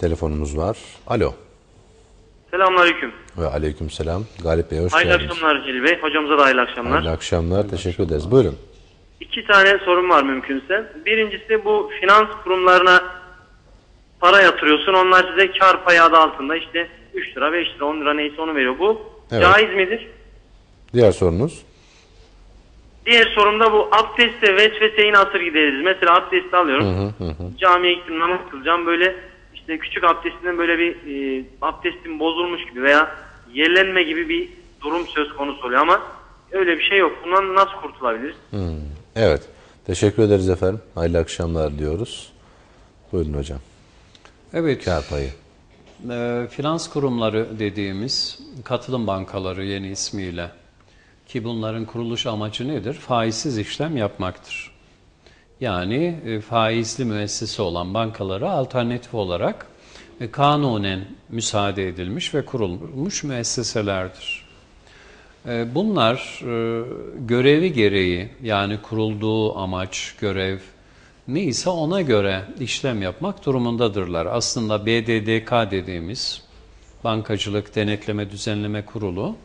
telefonumuz var. Alo. Selamünaleyküm. Ve aleyküm selam. Galip Bey hoş Hayırlı geldiniz. akşamlar Celil Bey. Hocamıza da hayırlı akşamlar. Hayırlı akşamlar. Teşekkür ederiz. Buyurun. İki tane sorum var mümkünse. Birincisi bu finans kurumlarına para yatırıyorsun. Onlar size kar payı adı altında işte 3 lira, 5 lira, 10 lira neyse onu veriyor. Bu Evet. caiz midir? Diğer sorunuz. Diğer sorum da bu abdestte vesveseyi nasıl gideriz? Mesela abdesti alıyorum. Camiye gittim namaz kılacağım. Böyle işte küçük abdestinden böyle bir e, abdestim bozulmuş gibi veya yerlenme gibi bir durum söz konusu oluyor ama öyle bir şey yok. Bundan nasıl kurtulabiliriz? Evet. Teşekkür ederiz efendim. Hayırlı akşamlar diyoruz. Buyurun hocam. Evet, Kar payı. e, finans kurumları dediğimiz katılım bankaları yeni ismiyle ki bunların kuruluş amacı nedir? Faizsiz işlem yapmaktır. Yani e, faizli müessese olan bankalara alternatif olarak e, kanunen müsaade edilmiş ve kurulmuş müesseselerdir. E, Bunlar görevi gereği yani kurulduğu amaç, görev neyse ona göre işlem yapmak durumundadırlar. Aslında BDDK dediğimiz Bankacılık Denetleme Düzenleme Kurulu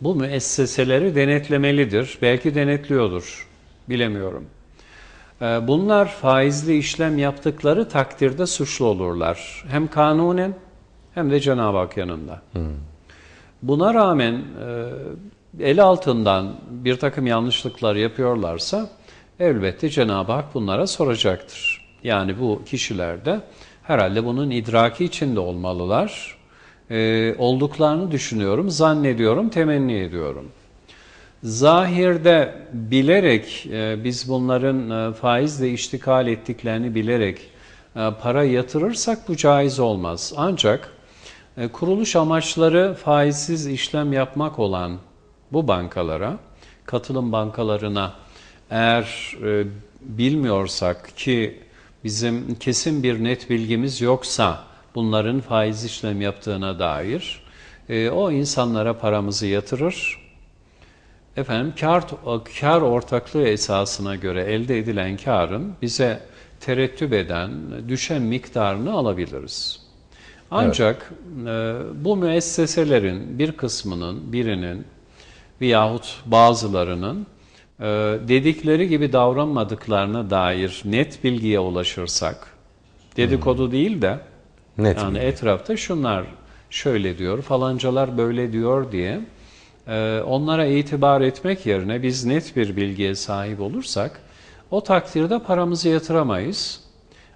bu müesseseleri denetlemelidir. Belki denetliyordur, bilemiyorum. E, Bunlar faizli işlem yaptıkları takdirde suçlu olurlar. Hem kanunen hem de Cenab-ı Hak yanında. Buna rağmen e, el altından bir takım yanlışlıklar yapıyorlarsa elbette Cenab-ı Hak bunlara soracaktır. Yani bu kişiler de herhalde bunun idraki içinde olmalılar. E, olduklarını düşünüyorum, zannediyorum, temenni ediyorum. Zahirde bilerek e, biz bunların e, faizle iştikal ettiklerini bilerek e, para yatırırsak bu caiz olmaz. Ancak kuruluş amaçları faizsiz işlem yapmak olan bu bankalara, katılım bankalarına eğer bilmiyorsak ki bizim kesin bir net bilgimiz yoksa bunların faiz işlem yaptığına dair o insanlara paramızı yatırır. Efendim kar, kar ortaklığı esasına göre elde edilen karın bize terettüp eden, düşen miktarını alabiliriz. Ancak e, bu müesseselerin bir kısmının, birinin veyahut bazılarının e, dedikleri gibi davranmadıklarına dair net bilgiye ulaşırsak, dedikodu değil de Net yani bilgi. etrafta şunlar şöyle diyor, falancalar böyle diyor diye onlara itibar etmek yerine biz net bir bilgiye sahip olursak o takdirde paramızı yatıramayız.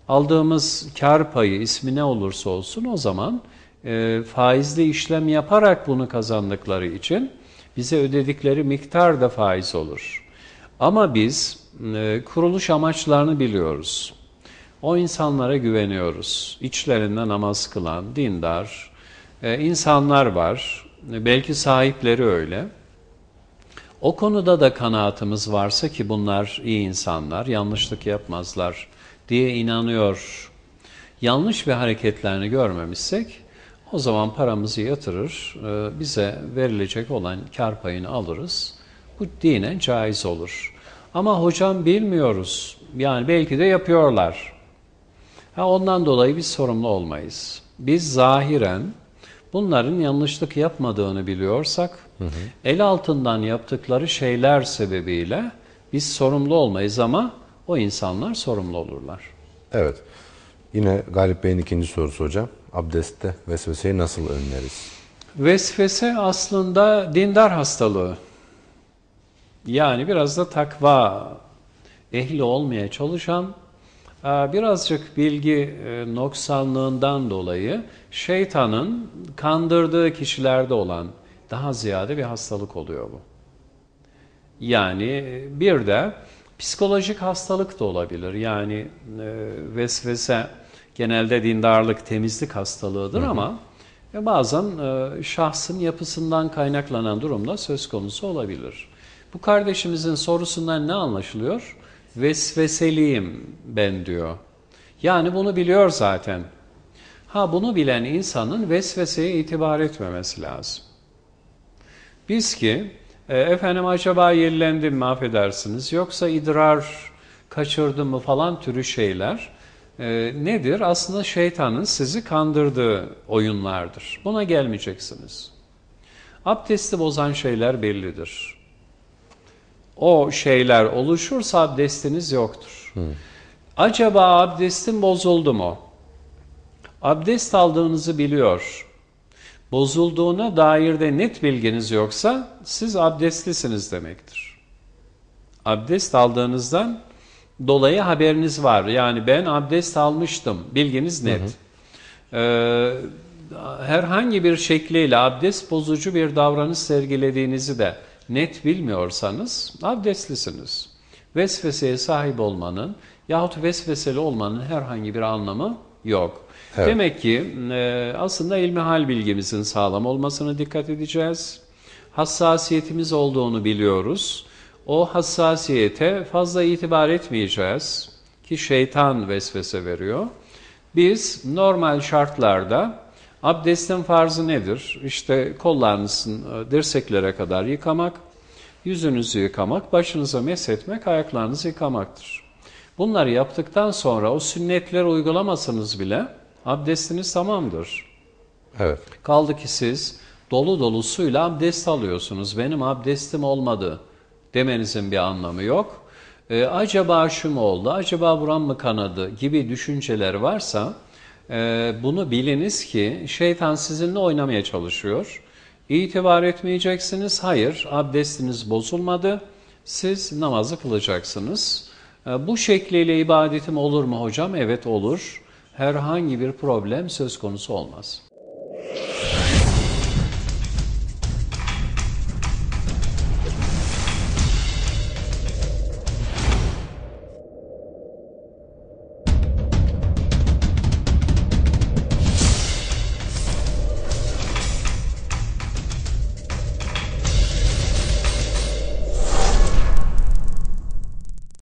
Aldığımız kar payı ismi ne olursa olsun o zaman e, faizli işlem yaparak bunu kazandıkları için bize ödedikleri miktar da faiz olur. Ama biz e, kuruluş amaçlarını biliyoruz. O insanlara güveniyoruz. İçlerinde namaz kılan, dindar e, insanlar var. Belki sahipleri öyle. O konuda da kanaatimiz varsa ki bunlar iyi insanlar, yanlışlık yapmazlar diye inanıyor. Yanlış bir hareketlerini görmemişsek o zaman paramızı yatırır, e, bize verilecek olan kar payını alırız. Bu dinen caiz olur. Ama hocam bilmiyoruz. Yani belki de yapıyorlar. Ha, ondan dolayı biz sorumlu olmayız. Biz zahiren bunların yanlışlık yapmadığını biliyorsak, el altından yaptıkları şeyler sebebiyle biz sorumlu olmayız ama o insanlar sorumlu olurlar. Evet. Yine Galip Bey'in ikinci sorusu hocam. Abdestte vesveseyi nasıl önleriz? Vesvese aslında dindar hastalığı. Yani biraz da takva ehli olmaya çalışan birazcık bilgi e, noksanlığından dolayı şeytanın kandırdığı kişilerde olan daha ziyade bir hastalık oluyor bu. Yani bir de psikolojik hastalık da olabilir. Yani e, vesvese genelde dindarlık, temizlik hastalığıdır ama e, bazen e, şahsın yapısından kaynaklanan durumda söz konusu olabilir. Bu kardeşimizin sorusundan ne anlaşılıyor? Vesveseliyim ben diyor. Yani bunu biliyor zaten. Ha bunu bilen insanın vesveseye itibar etmemesi lazım. Biz ki e, efendim acaba yerlendim mi affedersiniz yoksa idrar kaçırdım mı falan türü şeyler e, nedir? Aslında şeytanın sizi kandırdığı oyunlardır. Buna gelmeyeceksiniz. Abdesti bozan şeyler bellidir. O şeyler oluşursa abdestiniz yoktur. Acaba abdestin bozuldu mu? Abdest aldığınızı biliyor. Bozulduğuna dair de net bilginiz yoksa siz abdestlisiniz demektir. Abdest aldığınızdan dolayı haberiniz var. Yani ben abdest almıştım. Bilginiz net. Ee, herhangi bir şekliyle abdest bozucu bir davranış sergilediğinizi de net bilmiyorsanız abdestlisiniz. Vesveseye sahip olmanın yahut vesveseli olmanın herhangi bir anlamı yok. Evet. Demek ki e, aslında ilmihal bilgimizin sağlam olmasına dikkat edeceğiz. Hassasiyetimiz olduğunu biliyoruz. O hassasiyete fazla itibar etmeyeceğiz ki şeytan vesvese veriyor. Biz normal şartlarda abdestin farzı nedir? İşte kollarınızın e, dirseklere kadar yıkamak, yüzünüzü yıkamak, başınıza meshetmek, ayaklarınızı yıkamaktır. Bunları yaptıktan sonra o sünnetleri uygulamasanız bile abdestiniz tamamdır. Evet. Kaldı ki siz dolu dolu suyla abdest alıyorsunuz. Benim abdestim olmadı demenizin bir anlamı yok. Ee, acaba şu mu oldu, acaba buram mı kanadı gibi düşünceler varsa e, bunu biliniz ki şeytan sizinle oynamaya çalışıyor. İtibar etmeyeceksiniz. Hayır, abdestiniz bozulmadı. Siz namazı kılacaksınız. E, bu şekliyle ibadetim olur mu hocam? Evet olur. Herhangi bir problem söz konusu olmaz.